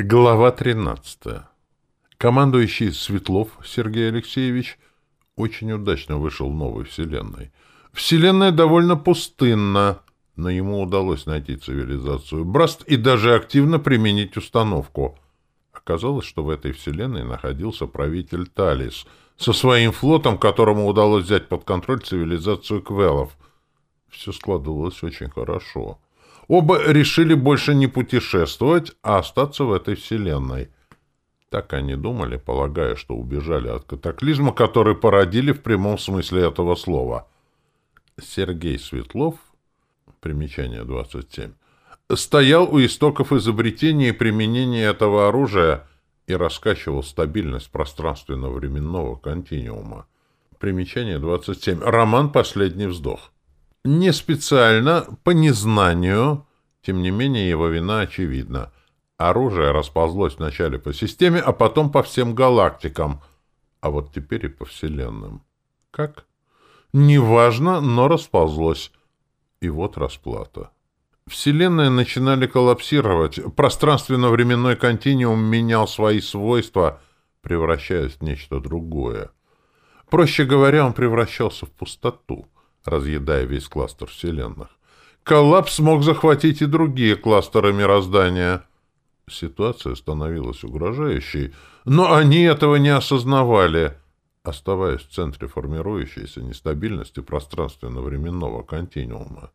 Глава 13. Командующий Светлов Сергей Алексеевич очень удачно вышел в новой вселенной. Вселенная довольно пустынна, но ему удалось найти цивилизацию Браст и даже активно применить установку. Оказалось, что в этой вселенной находился правитель Талис со своим флотом, которому удалось взять под контроль цивилизацию Квелов. Все складывалось очень хорошо. Оба решили больше не путешествовать, а остаться в этой вселенной. Так они думали, полагая, что убежали от катаклизма, который породили в прямом смысле этого слова. Сергей Светлов, примечание 27, стоял у истоков изобретения и применения этого оружия и раскачивал стабильность пространственно-временного континуума. Примечание 27. Роман «Последний вздох». Не специально, по незнанию, тем не менее его вина очевидна. Оружие расползлось вначале по системе, а потом по всем галактикам, а вот теперь и по вселенным. Как? Неважно, но расползлось. И вот расплата. Вселенные начинали коллапсировать, пространственно-временной континуум менял свои свойства, превращаясь в нечто другое. Проще говоря, он превращался в пустоту — разъедая весь кластер вселенных. Коллапс мог захватить и другие кластеры мироздания. Ситуация становилась угрожающей, но они этого не осознавали, оставаясь в центре формирующейся нестабильности пространственно-временного континуума.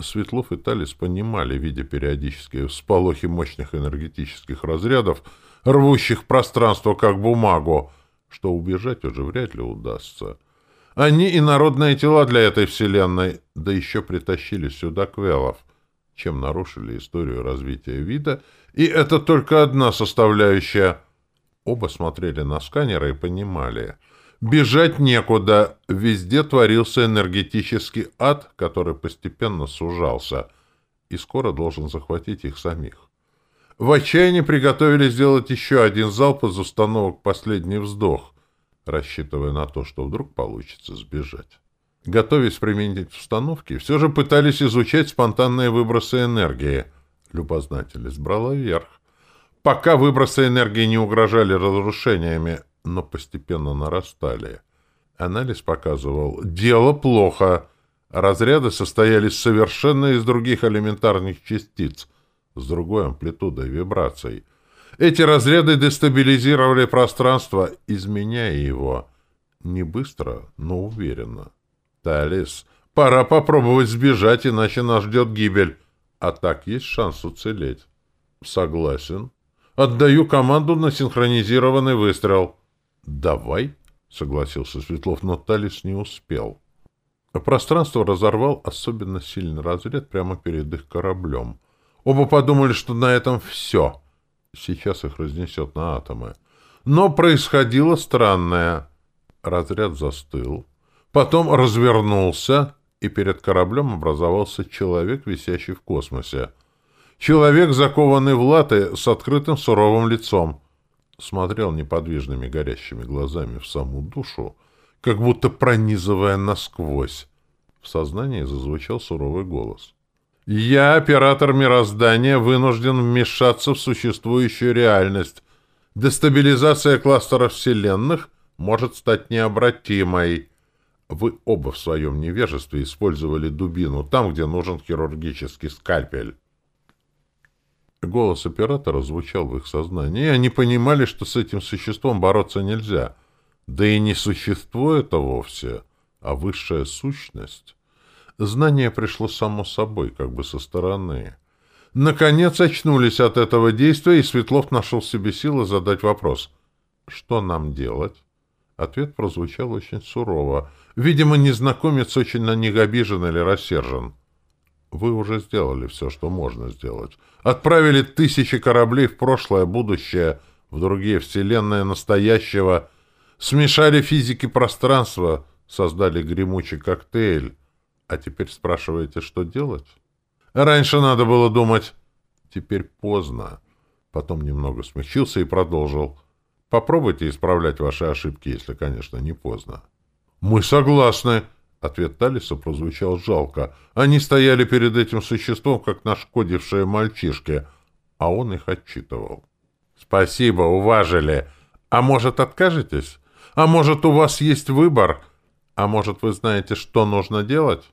Светлов и Талис понимали, видя периодические всполохи мощных энергетических разрядов, рвущих пространство как бумагу, что убежать уже вряд ли удастся — они инородные тела для этой вселенной, да еще притащили сюда квелов, чем нарушили историю развития вида, и это только одна составляющая. Оба смотрели на сканеры и понимали. Бежать некуда, везде творился энергетический ад, который постепенно сужался, и скоро должен захватить их самих. В отчаянии приготовили сделать еще один залп из установок «Последний вздох», рассчитывая на то, что вдруг получится сбежать. Готовясь применить установки, все же пытались изучать спонтанные выбросы энергии. Любознательность брала вверх. Пока выбросы энергии не угрожали разрушениями, но постепенно нарастали. Анализ показывал, дело плохо. Разряды состоялись совершенно из других элементарных частиц, с другой амплитудой вибраций — эти разряды дестабилизировали пространство, изменяя его. Не быстро, но уверенно. Талис, пора попробовать сбежать, иначе нас ждет гибель. А так есть шанс уцелеть. Согласен. Отдаю команду на синхронизированный выстрел. Давай, согласился Светлов, но Талис не успел. Пространство разорвал особенно сильный разряд прямо перед их кораблем. Оба подумали, что на этом все — Сейчас их разнесет на атомы. Но происходило странное. Разряд застыл, потом развернулся, и перед кораблем образовался человек, висящий в космосе. Человек, закованный в латы, с открытым суровым лицом. Смотрел неподвижными горящими глазами в саму душу, как будто пронизывая насквозь. В сознании зазвучал суровый голос. Я, оператор мироздания, вынужден вмешаться в существующую реальность. Дестабилизация кластера вселенных может стать необратимой. Вы оба в своем невежестве использовали дубину там, где нужен хирургический скальпель. Голос оператора звучал в их сознании, и они понимали, что с этим существом бороться нельзя. Да и не существо это вовсе, а высшая сущность. Знание пришло само собой, как бы со стороны. Наконец очнулись от этого действия, и Светлов нашел себе силы задать вопрос. «Что нам делать?» Ответ прозвучал очень сурово. Видимо, незнакомец очень на них обижен или рассержен. «Вы уже сделали все, что можно сделать. Отправили тысячи кораблей в прошлое, будущее, в другие вселенные настоящего, смешали физики пространства, создали гремучий коктейль». А теперь спрашиваете, что делать? Раньше надо было думать. Теперь поздно. Потом немного смягчился и продолжил. Попробуйте исправлять ваши ошибки, если, конечно, не поздно. Мы согласны. Ответ Талиса прозвучал жалко. Они стояли перед этим существом, как нашкодившие мальчишки, а он их отчитывал. Спасибо, уважили. А может, откажетесь? А может, у вас есть выбор? А может, вы знаете, что нужно делать?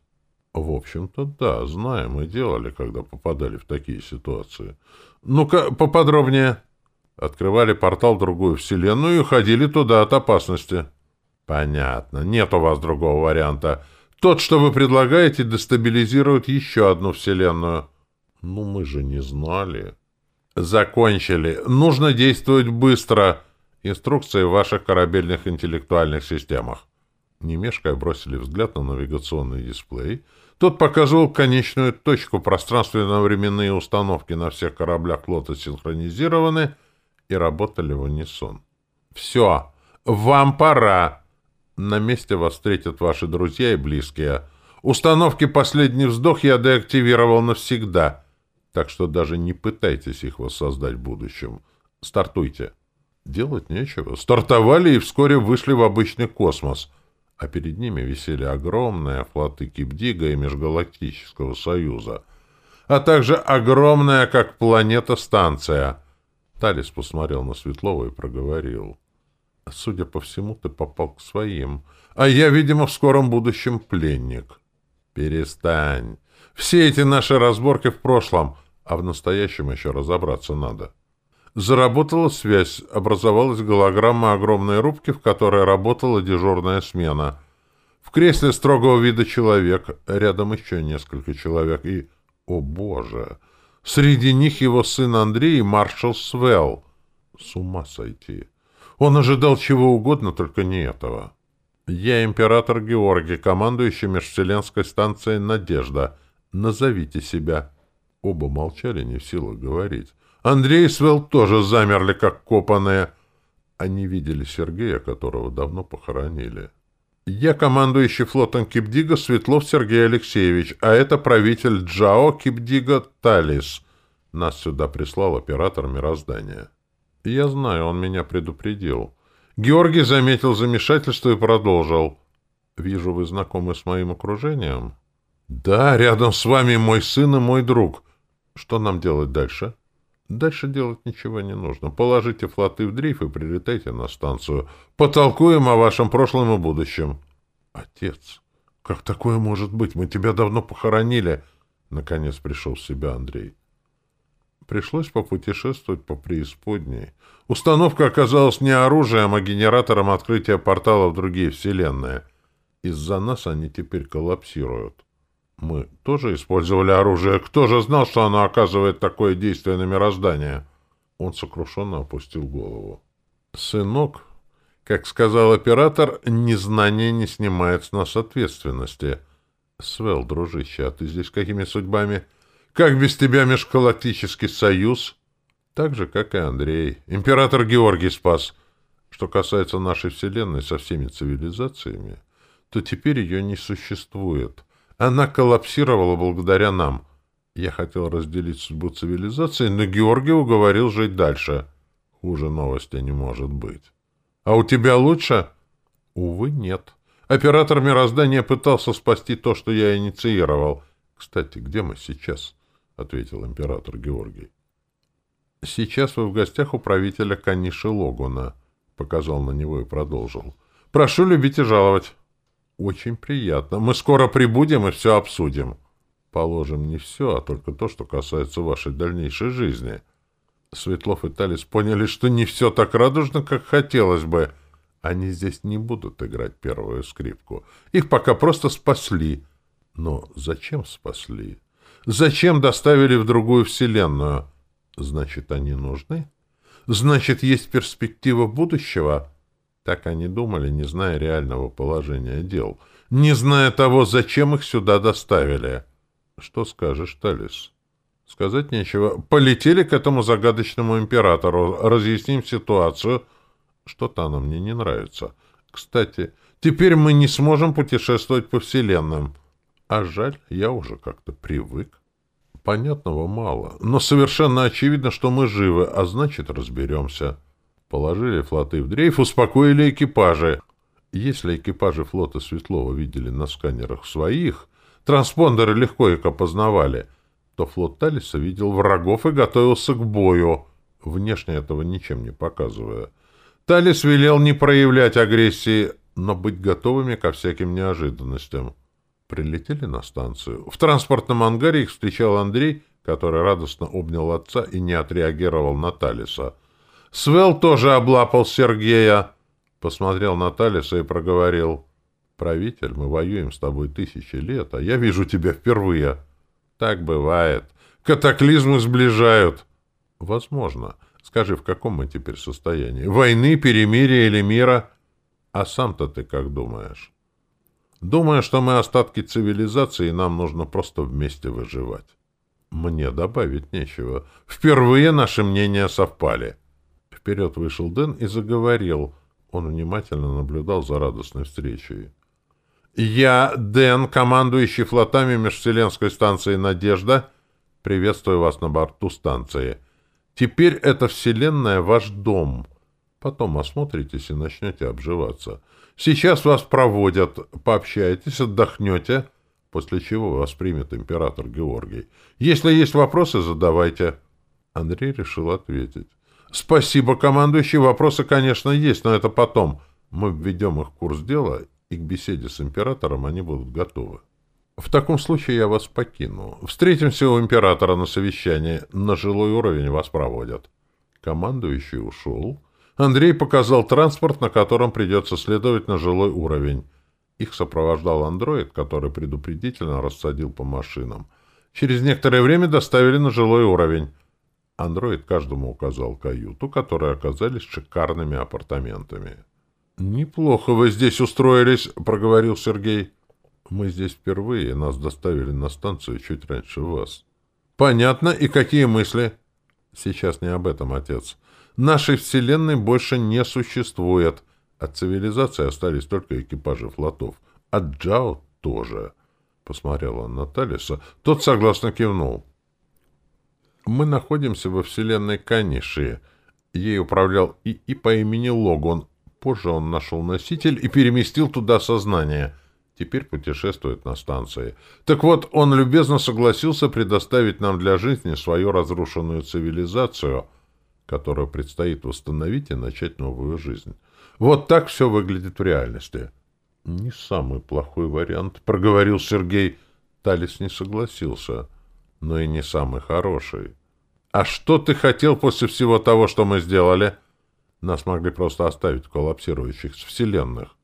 В общем-то, да, знаем и делали, когда попадали в такие ситуации. Ну-ка, поподробнее. Открывали портал в другую вселенную и уходили туда от опасности. Понятно. Нет у вас другого варианта. Тот, что вы предлагаете, дестабилизирует еще одну вселенную. Ну, мы же не знали. Закончили. Нужно действовать быстро. Инструкции в ваших корабельных интеллектуальных системах. Не мешкая, бросили взгляд на навигационный дисплей. Тот показывал конечную точку. Пространственно-временные установки на всех кораблях флота синхронизированы и работали в унисон. «Все! Вам пора!» На месте вас встретят ваши друзья и близкие. Установки «Последний вздох» я деактивировал навсегда, так что даже не пытайтесь их воссоздать в будущем. Стартуйте. Делать нечего. Стартовали и вскоре вышли в обычный космос, а перед ними висели огромные флоты Кипдига и Межгалактического Союза, а также огромная, как планета, станция. Талис посмотрел на Светлова и проговорил. «Судя по всему, ты попал к своим, а я, видимо, в скором будущем пленник». «Перестань. Все эти наши разборки в прошлом, а в настоящем еще разобраться надо». Заработала связь, образовалась голограмма огромной рубки, в которой работала дежурная смена. В кресле строгого вида человек, рядом еще несколько человек, и, о боже, среди них его сын Андрей и маршал Свел. С ума сойти. Он ожидал чего угодно, только не этого. Я император Георгий, командующий межвселенской станцией «Надежда». Назовите себя. Оба молчали, не в силах говорить. Андрей и Свел тоже замерли, как копанные. Они видели Сергея, которого давно похоронили. «Я командующий флотом Кипдига Светлов Сергей Алексеевич, а это правитель Джао Кипдига Талис. Нас сюда прислал оператор мироздания». «Я знаю, он меня предупредил». Георгий заметил замешательство и продолжил. «Вижу, вы знакомы с моим окружением?» «Да, рядом с вами мой сын и мой друг. Что нам делать дальше?» Дальше делать ничего не нужно. Положите флоты в дрейф и прилетайте на станцию. Потолкуем о вашем прошлом и будущем. Отец, как такое может быть? Мы тебя давно похоронили. Наконец пришел в себя Андрей. Пришлось попутешествовать по преисподней. Установка оказалась не оружием, а генератором открытия портала в другие вселенные. Из-за нас они теперь коллапсируют. Мы тоже использовали оружие. Кто же знал, что оно оказывает такое действие на мироздание? Он сокрушенно опустил голову. Сынок, как сказал оператор, незнание не снимает с нас ответственности. Свел, дружище, а ты здесь какими судьбами? Как без тебя межгалактический союз? Так же, как и Андрей. Император Георгий спас. Что касается нашей Вселенной со всеми цивилизациями, то теперь ее не существует. Она коллапсировала благодаря нам. Я хотел разделить судьбу цивилизации, но Георгий уговорил жить дальше. Хуже новости не может быть. А у тебя лучше? Увы, нет. Оператор мироздания пытался спасти то, что я инициировал. Кстати, где мы сейчас? — ответил император Георгий. — Сейчас вы в гостях у правителя Каниши Логуна, — показал на него и продолжил. — Прошу любить и жаловать. Очень приятно. Мы скоро прибудем и все обсудим. Положим не все, а только то, что касается вашей дальнейшей жизни. Светлов и Талис поняли, что не все так радужно, как хотелось бы. Они здесь не будут играть первую скрипку. Их пока просто спасли. Но зачем спасли? Зачем доставили в другую вселенную? Значит, они нужны? Значит, есть перспектива будущего? Так они думали, не зная реального положения дел, не зная того, зачем их сюда доставили. Что скажешь, Талис? Сказать нечего. Полетели к этому загадочному императору, разъясним ситуацию. Что-то она мне не нравится. Кстати, теперь мы не сможем путешествовать по вселенным. А жаль, я уже как-то привык. Понятного мало, но совершенно очевидно, что мы живы, а значит, разберемся. Положили флоты в дрейф, успокоили экипажи. Если экипажи флота Светлова видели на сканерах своих, транспондеры легко их опознавали, то флот Талиса видел врагов и готовился к бою. внешне этого ничем не показывая. Талис велел не проявлять агрессии, но быть готовыми ко всяким неожиданностям. Прилетели на станцию. В транспортном ангаре их встречал Андрей, который радостно обнял отца и не отреагировал на Талиса. Свел тоже облапал Сергея, посмотрел на Талиса и проговорил. «Правитель, мы воюем с тобой тысячи лет, а я вижу тебя впервые». «Так бывает. Катаклизмы сближают». «Возможно. Скажи, в каком мы теперь состоянии? Войны, перемирия или мира?» «А сам-то ты как думаешь?» Думаю, что мы остатки цивилизации, и нам нужно просто вместе выживать. Мне добавить нечего. Впервые наши мнения совпали. Вперед вышел Дэн и заговорил. Он внимательно наблюдал за радостной встречей. «Я, Дэн, командующий флотами межвселенской станции «Надежда», приветствую вас на борту станции. Теперь эта вселенная ваш дом. Потом осмотритесь и начнете обживаться. Сейчас вас проводят, пообщаетесь, отдохнете, после чего вас примет император Георгий. Если есть вопросы, задавайте. Андрей решил ответить. Спасибо, командующий. Вопросы, конечно, есть, но это потом. Мы введем их в курс дела, и к беседе с императором они будут готовы. В таком случае я вас покину. Встретимся у императора на совещании. На жилой уровень вас проводят. Командующий ушел. Андрей показал транспорт, на котором придется следовать на жилой уровень. Их сопровождал андроид, который предупредительно рассадил по машинам. Через некоторое время доставили на жилой уровень. Андроид каждому указал каюту, которые оказались шикарными апартаментами. «Неплохо вы здесь устроились», — проговорил Сергей. «Мы здесь впервые, нас доставили на станцию чуть раньше вас». «Понятно. И какие мысли?» «Сейчас не об этом, отец. Нашей Вселенной больше не существует. От цивилизации остались только экипажи флотов. От Джао тоже. Посмотрел он на Талиса. Тот согласно кивнул. Мы находимся во Вселенной Каниши. Ей управлял ИИ по имени Логон. Позже он нашел носитель и переместил туда сознание. Теперь путешествует на станции. Так вот, он любезно согласился предоставить нам для жизни свою разрушенную цивилизацию — которую предстоит восстановить и начать новую жизнь. Вот так все выглядит в реальности. — Не самый плохой вариант, — проговорил Сергей. Талис не согласился, но и не самый хороший. — А что ты хотел после всего того, что мы сделали? Нас могли просто оставить в коллапсирующих вселенных.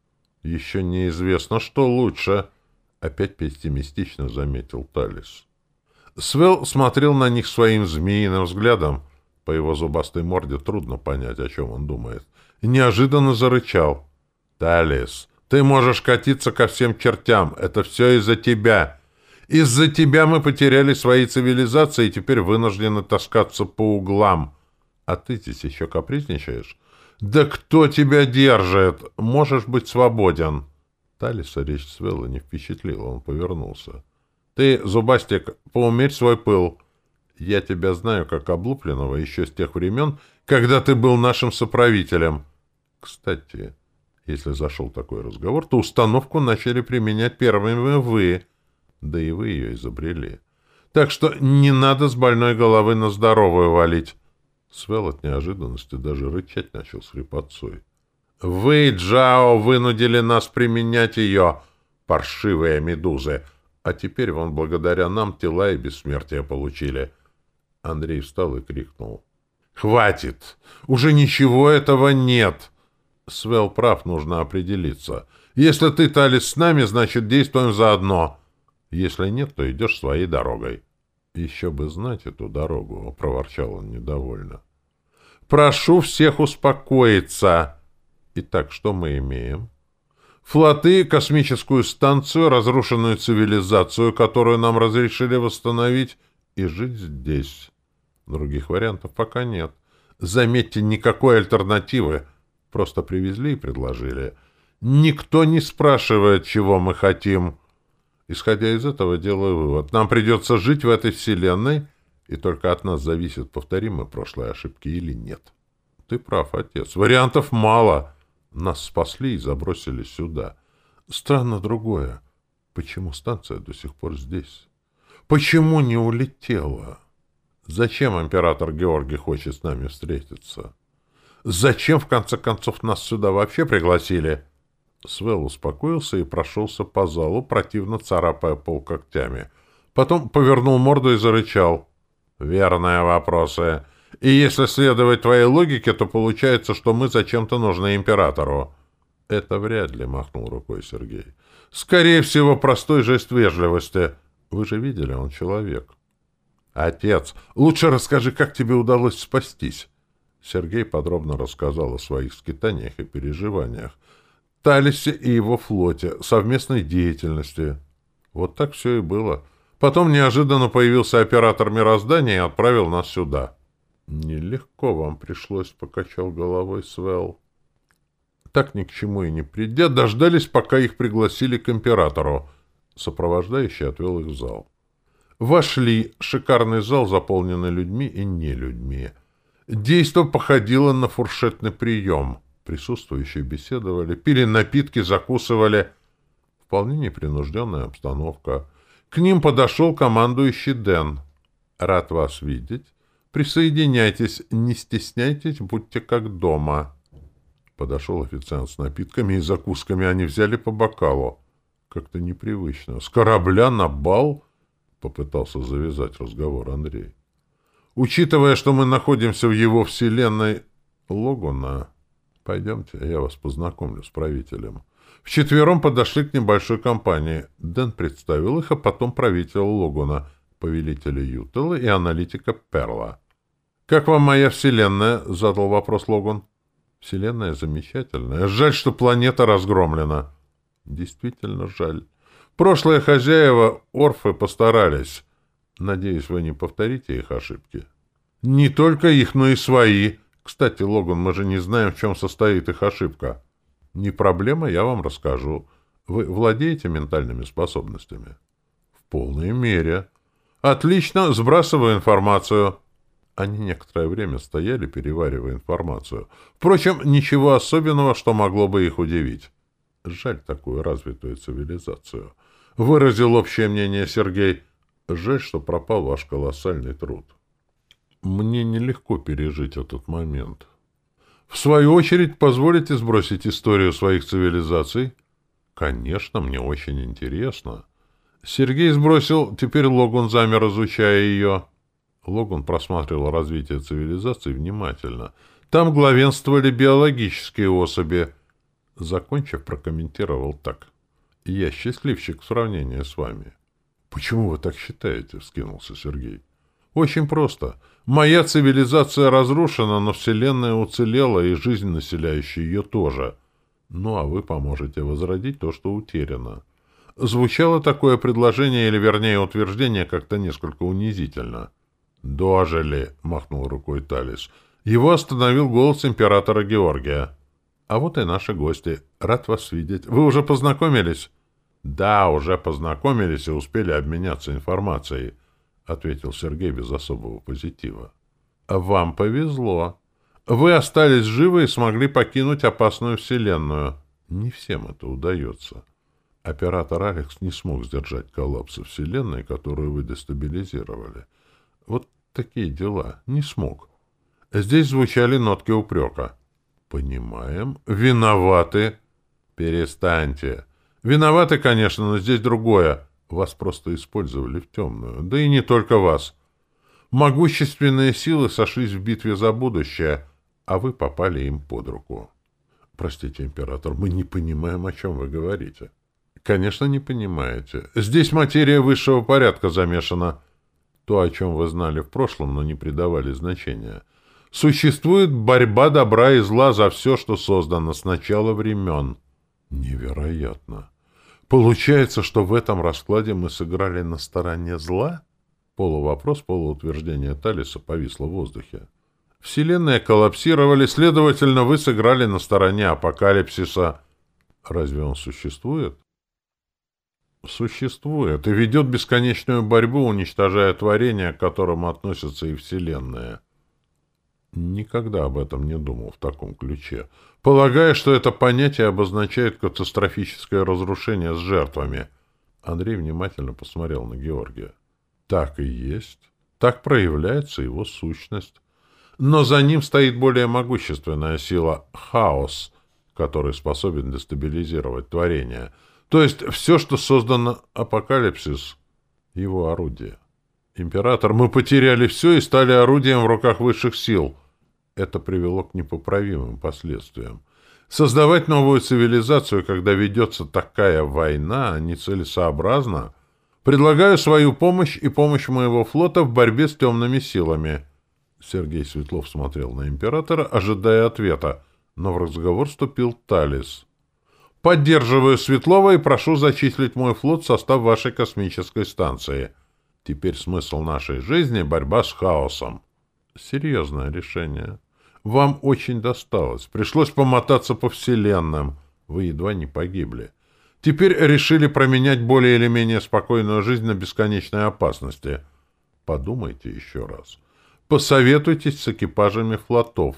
Еще неизвестно, что лучше, — опять пессимистично заметил Талис. Свел смотрел на них своим змеиным взглядом — по его зубастой морде трудно понять, о чем он думает. И неожиданно зарычал. «Талис, ты можешь катиться ко всем чертям. Это все из-за тебя. Из-за тебя мы потеряли свои цивилизации и теперь вынуждены таскаться по углам. А ты здесь еще капризничаешь? Да кто тебя держит? Можешь быть свободен». Талиса речь Свелла не впечатлила, он повернулся. «Ты, Зубастик, поумерь свой пыл». Я тебя знаю как облупленного еще с тех времен, когда ты был нашим соправителем. Кстати, если зашел такой разговор, то установку начали применять первыми вы, да и вы ее изобрели. Так что не надо с больной головы на здоровую валить. Свел от неожиданности даже рычать начал с хрипотцой. «Вы, Джао, вынудили нас применять ее, паршивые медузы, а теперь вон благодаря нам тела и бессмертие получили». Андрей встал и крикнул. «Хватит! Уже ничего этого нет!» Свел прав, нужно определиться. Если ты, Талис, с нами, значит, действуем заодно. Если нет, то идешь своей дорогой. Еще бы знать эту дорогу, — проворчал он недовольно. Прошу всех успокоиться. Итак, что мы имеем? Флоты, космическую станцию, разрушенную цивилизацию, которую нам разрешили восстановить, и жить здесь. Других вариантов пока нет. Заметьте, никакой альтернативы. Просто привезли и предложили. Никто не спрашивает, чего мы хотим. Исходя из этого, делаю вывод. Нам придется жить в этой вселенной, и только от нас зависит, повторим мы прошлые ошибки или нет. Ты прав, отец. Вариантов мало. Нас спасли и забросили сюда. Странно другое. Почему станция до сих пор здесь? Почему не улетела? Зачем император Георгий хочет с нами встретиться? Зачем, в конце концов, нас сюда вообще пригласили?» Свел успокоился и прошелся по залу, противно царапая пол когтями. Потом повернул морду и зарычал. «Верные вопросы. И если следовать твоей логике, то получается, что мы зачем-то нужны императору». «Это вряд ли», — махнул рукой Сергей. «Скорее всего, простой жест вежливости. Вы же видели, он человек». «Отец, лучше расскажи, как тебе удалось спастись». Сергей подробно рассказал о своих скитаниях и переживаниях, Талисе и его флоте, совместной деятельности. Вот так все и было. Потом неожиданно появился оператор мироздания и отправил нас сюда. «Нелегко вам пришлось», — покачал головой Свел. Так ни к чему и не придя, дождались, пока их пригласили к императору. Сопровождающий отвел их в зал. Вошли. Шикарный зал, заполненный людьми и нелюдьми. Действо походило на фуршетный прием — Присутствующие беседовали, пили напитки, закусывали. Вполне непринужденная обстановка. К ним подошел командующий Дэн. «Рад вас видеть. Присоединяйтесь, не стесняйтесь, будьте как дома». Подошел официант с напитками и закусками, они взяли по бокалу. Как-то непривычно. С корабля на бал попытался завязать разговор Андрей. Учитывая, что мы находимся в его вселенной Логуна, Пойдемте, я вас познакомлю с правителем. Вчетвером подошли к небольшой компании. Дэн представил их, а потом правителя Логуна, повелителя Ютела и аналитика Перла. «Как вам моя вселенная?» — задал вопрос Логун. «Вселенная замечательная. Жаль, что планета разгромлена». «Действительно жаль. Прошлые хозяева, орфы, постарались. Надеюсь, вы не повторите их ошибки». «Не только их, но и свои», кстати, Логан, мы же не знаем, в чем состоит их ошибка. Не проблема, я вам расскажу. Вы владеете ментальными способностями? В полной мере. Отлично, сбрасываю информацию. Они некоторое время стояли, переваривая информацию. Впрочем, ничего особенного, что могло бы их удивить. Жаль такую развитую цивилизацию. Выразил общее мнение Сергей. Жаль, что пропал ваш колоссальный труд. Мне нелегко пережить этот момент. В свою очередь, позволите сбросить историю своих цивилизаций? Конечно, мне очень интересно. Сергей сбросил, теперь Логун замер, изучая ее. Логун просматривал развитие цивилизации внимательно. Там главенствовали биологические особи. Закончив, прокомментировал так. «Я счастливчик в сравнении с вами». «Почему вы так считаете?» — вскинулся Сергей. «Очень просто. Моя цивилизация разрушена, но Вселенная уцелела, и жизнь, населяющая ее, тоже. Ну, а вы поможете возродить то, что утеряно. Звучало такое предложение, или вернее утверждение, как-то несколько унизительно. «Дожили!» — махнул рукой Талис. Его остановил голос императора Георгия. «А вот и наши гости. Рад вас видеть. Вы уже познакомились?» «Да, уже познакомились и успели обменяться информацией». — ответил Сергей без особого позитива. — Вам повезло. Вы остались живы и смогли покинуть опасную вселенную. Не всем это удается. Оператор Алекс не смог сдержать коллапса вселенной, которую вы дестабилизировали. Вот такие дела. Не смог. Здесь звучали нотки упрека. Понимаем. Виноваты. Перестаньте. Виноваты, конечно, но здесь другое. Вас просто использовали в темную. Да и не только вас. Могущественные силы сошлись в битве за будущее, а вы попали им под руку. Простите, император, мы не понимаем, о чем вы говорите. Конечно, не понимаете. Здесь материя высшего порядка замешана. То, о чем вы знали в прошлом, но не придавали значения. Существует борьба добра и зла за все, что создано с начала времен. Невероятно. Получается, что в этом раскладе мы сыграли на стороне зла? Полувопрос, полуутверждение Талиса повисло в воздухе. Вселенная коллапсировали, следовательно, вы сыграли на стороне апокалипсиса. Разве он существует? Существует и ведет бесконечную борьбу, уничтожая творение, к которому относится и Вселенная. Никогда об этом не думал в таком ключе, полагая, что это понятие обозначает катастрофическое разрушение с жертвами. Андрей внимательно посмотрел на Георгия. Так и есть. Так проявляется его сущность. Но за ним стоит более могущественная сила — хаос, который способен дестабилизировать творение. То есть все, что создано апокалипсис — его орудие. Император, мы потеряли все и стали орудием в руках высших сил. Это привело к непоправимым последствиям. Создавать новую цивилизацию, когда ведется такая война, нецелесообразно. Предлагаю свою помощь и помощь моего флота в борьбе с темными силами. Сергей Светлов смотрел на императора, ожидая ответа, но в разговор вступил Талис. «Поддерживаю Светлова и прошу зачислить мой флот в состав вашей космической станции. Теперь смысл нашей жизни — борьба с хаосом». Серьезное решение. Вам очень досталось. Пришлось помотаться по вселенным. Вы едва не погибли. Теперь решили променять более или менее спокойную жизнь на бесконечной опасности. Подумайте еще раз. Посоветуйтесь с экипажами флотов.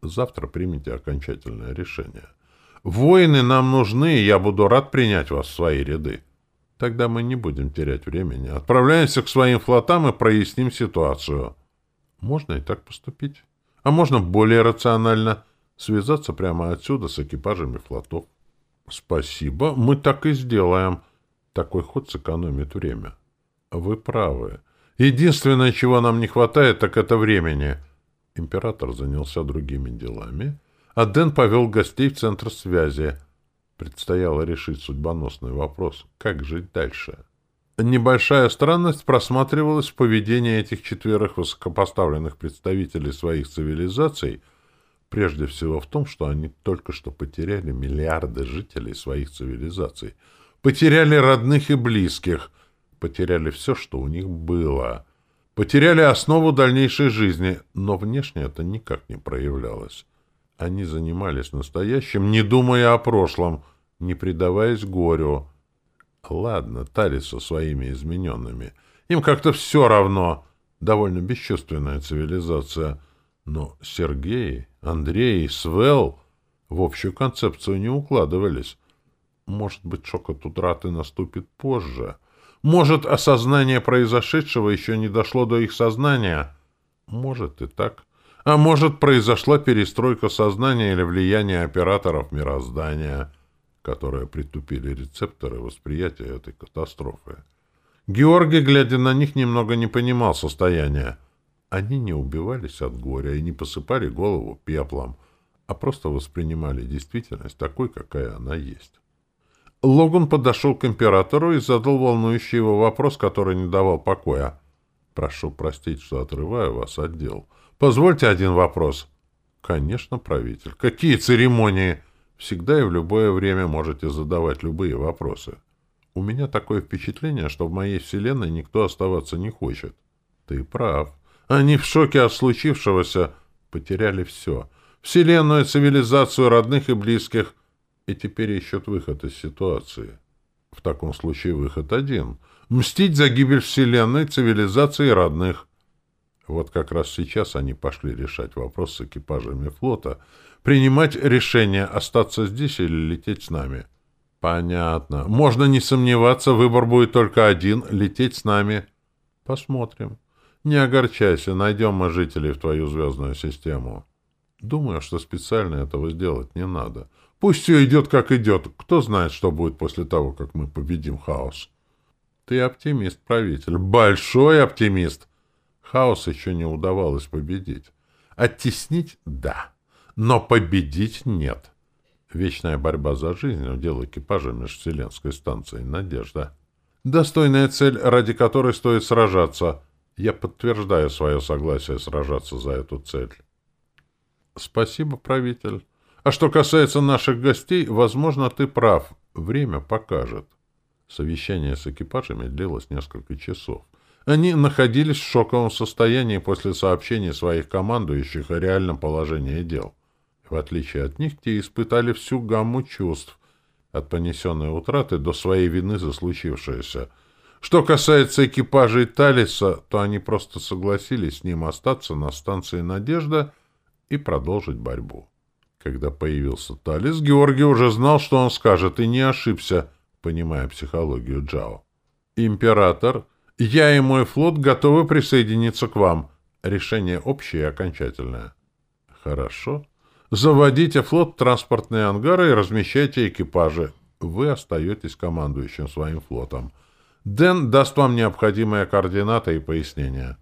Завтра примите окончательное решение. Воины нам нужны, и я буду рад принять вас в свои ряды. Тогда мы не будем терять времени. Отправляемся к своим флотам и проясним ситуацию. Можно и так поступить. А можно более рационально связаться прямо отсюда с экипажами флотов. Спасибо, мы так и сделаем. Такой ход сэкономит время. Вы правы. Единственное, чего нам не хватает, так это времени. Император занялся другими делами, а Дэн повел гостей в центр связи. Предстояло решить судьбоносный вопрос, как жить дальше. Небольшая странность просматривалась в поведении этих четверых высокопоставленных представителей своих цивилизаций, прежде всего в том, что они только что потеряли миллиарды жителей своих цивилизаций, потеряли родных и близких, потеряли все, что у них было, потеряли основу дальнейшей жизни, но внешне это никак не проявлялось. Они занимались настоящим, не думая о прошлом, не предаваясь горю, Ладно, Талис со своими измененными. Им как-то все равно. Довольно бесчувственная цивилизация. Но Сергей, Андрей Свел в общую концепцию не укладывались. Может быть, шок от утраты наступит позже. Может, осознание произошедшего еще не дошло до их сознания. Может и так. А может, произошла перестройка сознания или влияние операторов мироздания которые притупили рецепторы восприятия этой катастрофы. Георгий, глядя на них, немного не понимал состояния. Они не убивались от горя и не посыпали голову пеплом, а просто воспринимали действительность такой, какая она есть. Логун подошел к императору и задал волнующий его вопрос, который не давал покоя. «Прошу простить, что отрываю вас от дел. Позвольте один вопрос». «Конечно, правитель. Какие церемонии?» Всегда и в любое время можете задавать любые вопросы. У меня такое впечатление, что в моей вселенной никто оставаться не хочет. Ты прав. Они в шоке от случившегося потеряли все. Вселенную, цивилизацию, родных и близких. И теперь ищут выход из ситуации. В таком случае выход один. Мстить за гибель Вселенной, цивилизации и родных. Вот как раз сейчас они пошли решать вопрос с экипажами флота — принимать решение, остаться здесь или лететь с нами. Понятно. Можно не сомневаться, выбор будет только один — лететь с нами. Посмотрим. Не огорчайся, найдем мы жителей в твою звездную систему. Думаю, что специально этого сделать не надо. Пусть все идет, как идет. Кто знает, что будет после того, как мы победим хаос. Ты оптимист, правитель. Большой оптимист. Хаос еще не удавалось победить. Оттеснить — да но победить нет. Вечная борьба за жизнь — удел экипажа межвселенской станции «Надежда». Достойная цель, ради которой стоит сражаться. Я подтверждаю свое согласие сражаться за эту цель. Спасибо, правитель. А что касается наших гостей, возможно, ты прав. Время покажет. Совещание с экипажами длилось несколько часов. Они находились в шоковом состоянии после сообщений своих командующих о реальном положении дел. В отличие от них, те испытали всю гамму чувств, от понесенной утраты до своей вины за случившееся. Что касается экипажей Талиса, то они просто согласились с ним остаться на станции «Надежда» и продолжить борьбу. Когда появился Талис, Георгий уже знал, что он скажет, и не ошибся, понимая психологию Джао. «Император, Я и мой флот готовы присоединиться к вам. Решение общее и окончательное. Хорошо. Заводите флот в транспортные ангары и размещайте экипажи. Вы остаетесь командующим своим флотом. Дэн даст вам необходимые координаты и пояснения.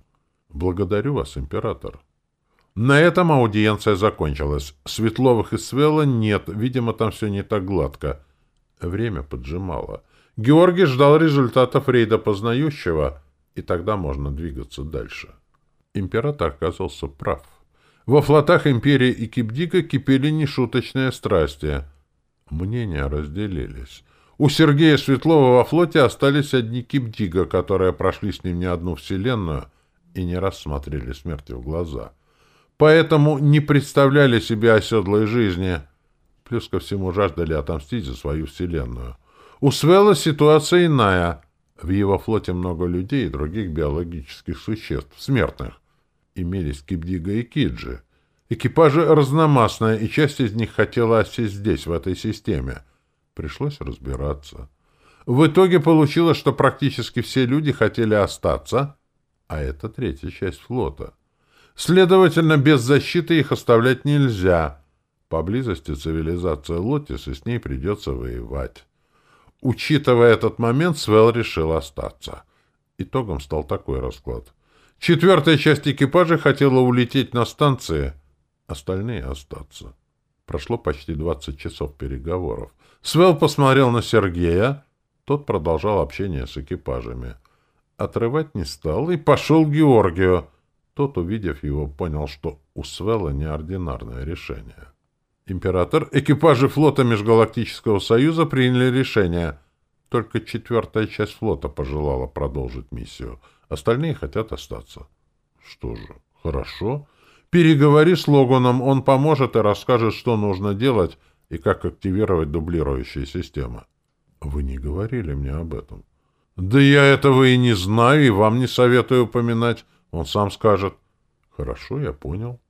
Благодарю вас, император. На этом аудиенция закончилась. Светловых и Свела нет, видимо, там все не так гладко. Время поджимало. Георгий ждал результатов рейда познающего, и тогда можно двигаться дальше. Император оказался прав. Во флотах империи и Кипдика кипели нешуточные страсти. Мнения разделились. У Сергея Светлова во флоте остались одни Кипдига, которые прошли с ним не одну вселенную и не раз смотрели смерти в глаза — поэтому не представляли себе оседлой жизни. Плюс ко всему жаждали отомстить за свою вселенную. У Свелла ситуация иная. В его флоте много людей и других биологических существ, смертных. Имелись Кибдига и Киджи. Экипажи разномастные, и часть из них хотела осесть здесь, в этой системе. Пришлось разбираться. В итоге получилось, что практически все люди хотели остаться, а это третья часть флота — Следовательно, без защиты их оставлять нельзя. Поблизости цивилизация Лотис, и с ней придется воевать. Учитывая этот момент, Свел решил остаться. Итогом стал такой расклад. Четвертая часть экипажа хотела улететь на станции, остальные остаться. Прошло почти 20 часов переговоров. Свел посмотрел на Сергея, тот продолжал общение с экипажами. Отрывать не стал и пошел к Георгию. Тот, увидев его, понял, что у Свелла неординарное решение. Император, экипажи флота Межгалактического Союза приняли решение. Только четвертая часть флота пожелала продолжить миссию. Остальные хотят остаться. Что же, хорошо. Переговори с Логаном, он поможет и расскажет, что нужно делать и как активировать дублирующие системы. Вы не говорили мне об этом. Да я этого и не знаю, и вам не советую упоминать. Он сам скажет. Хорошо, я понял.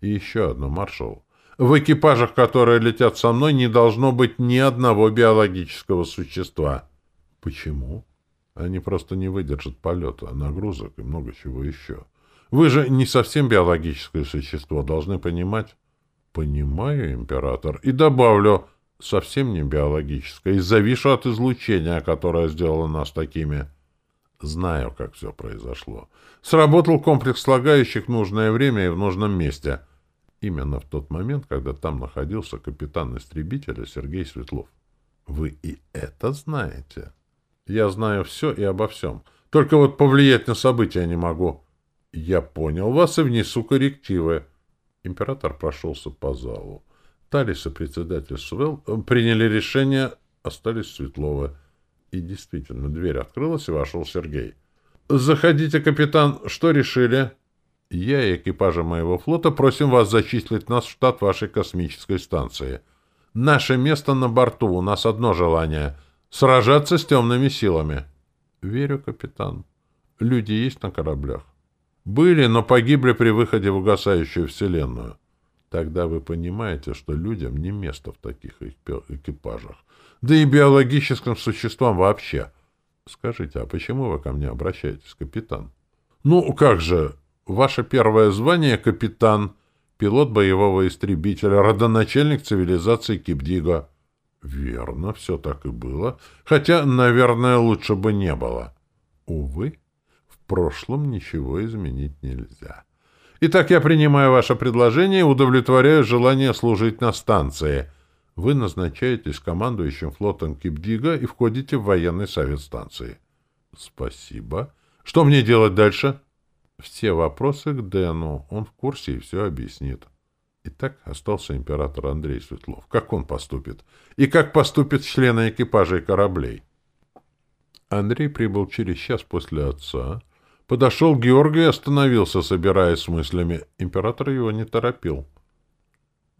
И еще одно, маршал. В экипажах, которые летят со мной, не должно быть ни одного биологического существа. Почему? Они просто не выдержат полета, нагрузок и много чего еще. Вы же не совсем биологическое существо, должны понимать. Понимаю, император. И добавлю, совсем не биологическое, и завишу от излучения, которое сделало нас такими. Знаю, как все произошло. Сработал комплекс слагающих в нужное время и в нужном месте. Именно в тот момент, когда там находился капитан истребителя Сергей Светлов. Вы и это знаете? Я знаю все и обо всем. Только вот повлиять на события не могу. Я понял вас и внесу коррективы. Император прошелся по залу. Талис и председатель Свел приняли решение, остались Светловы. И действительно, дверь открылась, и вошел Сергей. «Заходите, капитан. Что решили?» «Я и экипажа моего флота просим вас зачислить нас в штат вашей космической станции. Наше место на борту. У нас одно желание — сражаться с темными силами». «Верю, капитан. Люди есть на кораблях?» «Были, но погибли при выходе в угасающую Вселенную». Тогда вы понимаете, что людям не место в таких экипажах да и биологическим существам вообще. Скажите, а почему вы ко мне обращаетесь, капитан? Ну, как же, ваше первое звание — капитан, пилот боевого истребителя, родоначальник цивилизации Кипдига. Верно, все так и было. Хотя, наверное, лучше бы не было. Увы, в прошлом ничего изменить нельзя. Итак, я принимаю ваше предложение и удовлетворяю желание служить на станции — вы назначаетесь командующим флотом Кипдига и входите в военный совет станции. Спасибо. Что мне делать дальше? Все вопросы к Дэну. Он в курсе и все объяснит. Итак, остался император Андрей Светлов. Как он поступит? И как поступят члены экипажей кораблей? Андрей прибыл через час после отца. Подошел к Георгию и остановился, собираясь с мыслями. Император его не торопил.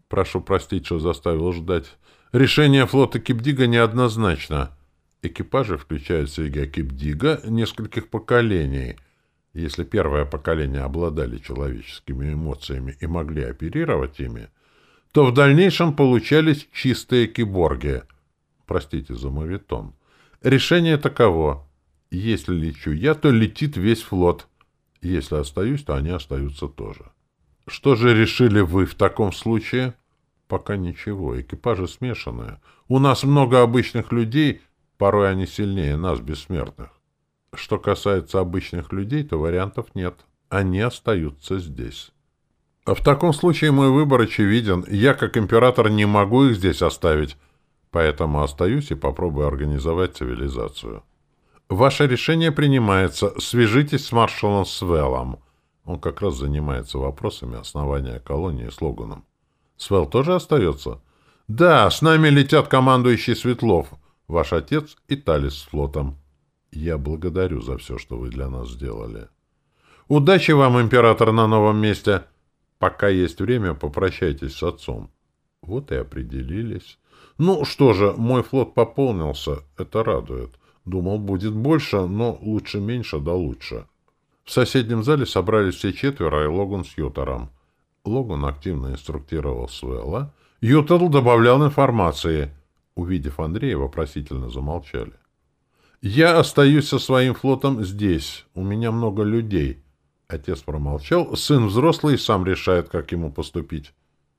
Прошу простить, что заставил ждать. Решение флота Кипдига неоднозначно. Экипажи включают в себя Кипдига нескольких поколений. Если первое поколение обладали человеческими эмоциями и могли оперировать ими, то в дальнейшем получались чистые киборги. Простите за мовитон. Решение таково. Если лечу я, то летит весь флот. Если остаюсь, то они остаются тоже. Что же решили вы в таком случае? Пока ничего. Экипажи смешанные. У нас много обычных людей, порой они сильнее нас, бессмертных. Что касается обычных людей, то вариантов нет. Они остаются здесь. А в таком случае мой выбор очевиден. Я, как император, не могу их здесь оставить, поэтому остаюсь и попробую организовать цивилизацию. Ваше решение принимается. Свяжитесь с маршалом Свеллом. Он как раз занимается вопросами основания колонии с Логаном. Свел тоже остается? Да, с нами летят командующий Светлов, ваш отец и Талис с флотом. Я благодарю за все, что вы для нас сделали. Удачи вам, император, на новом месте. Пока есть время, попрощайтесь с отцом. Вот и определились. Ну что же, мой флот пополнился, это радует. Думал, будет больше, но лучше меньше, да лучше. В соседнем зале собрались все четверо и Логан с Ютером. Логан активно инструктировал Свелла. Ютер добавлял информации. Увидев Андрея, вопросительно замолчали. «Я остаюсь со своим флотом здесь. У меня много людей». Отец промолчал. Сын взрослый сам решает, как ему поступить.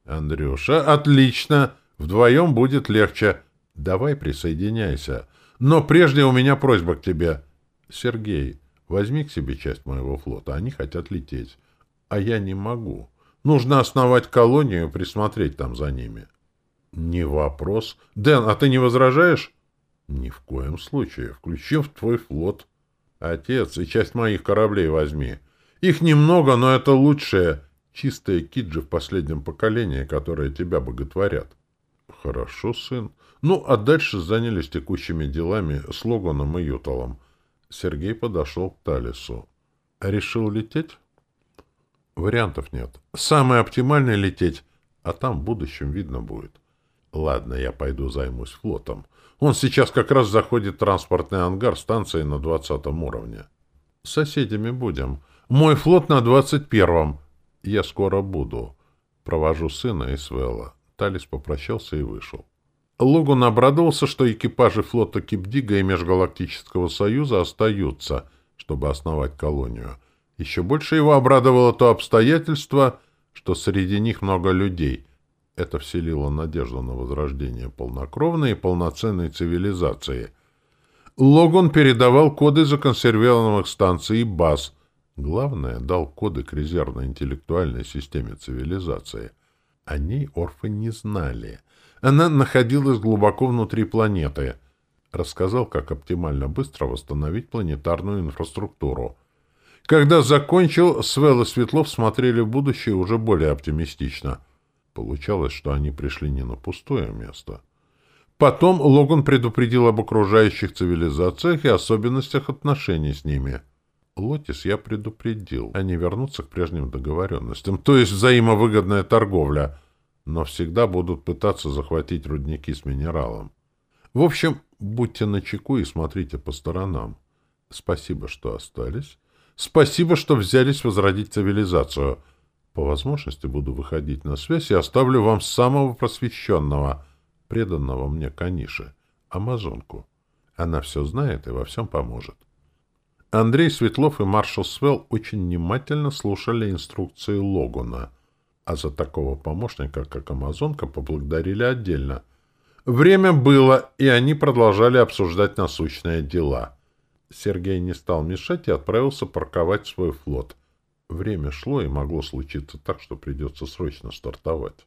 «Андрюша, отлично! Вдвоем будет легче. Давай присоединяйся. Но прежде у меня просьба к тебе. Сергей, возьми к себе часть моего флота. Они хотят лететь. А я не могу. Нужно основать колонию присмотреть там за ними. Не вопрос. Дэн, а ты не возражаешь? Ни в коем случае. Включим в твой флот. Отец, и часть моих кораблей возьми. Их немного, но это лучшее. Чистые киджи в последнем поколении, которые тебя боготворят. Хорошо, сын. Ну, а дальше занялись текущими делами с Логаном и Юталом. Сергей подошел к Талису. Решил лететь? Вариантов нет. Самый оптимальный лететь, а там в будущем видно будет. Ладно, я пойду займусь флотом. Он сейчас как раз заходит в транспортный ангар станции на двадцатом уровне. Соседями будем. Мой флот на двадцать первом. Я скоро буду. Провожу сына и Свелла. Талис попрощался и вышел. Логун обрадовался, что экипажи флота Кипдига и Межгалактического Союза остаются, чтобы основать колонию. Еще больше его обрадовало то обстоятельство, что среди них много людей. Это вселило надежду на возрождение полнокровной и полноценной цивилизации. Логун передавал коды законсервированных станций и баз. Главное, дал коды к резервной интеллектуальной системе цивилизации. О ней орфы не знали — она находилась глубоко внутри планеты. Рассказал, как оптимально быстро восстановить планетарную инфраструктуру. Когда закончил, Свел и Светлов смотрели в будущее уже более оптимистично. Получалось, что они пришли не на пустое место. Потом Логан предупредил об окружающих цивилизациях и особенностях отношений с ними. Лотис я предупредил. Они вернутся к прежним договоренностям, то есть взаимовыгодная торговля — но всегда будут пытаться захватить рудники с минералом. В общем, будьте начеку и смотрите по сторонам. Спасибо, что остались. Спасибо, что взялись возродить цивилизацию. По возможности буду выходить на связь и оставлю вам самого просвещенного, преданного мне Каниши, Амазонку. Она все знает и во всем поможет. Андрей Светлов и маршал Свел очень внимательно слушали инструкции Логуна — а за такого помощника, как Амазонка, поблагодарили отдельно. Время было, и они продолжали обсуждать насущные дела. Сергей не стал мешать и отправился парковать свой флот. Время шло, и могло случиться так, что придется срочно стартовать.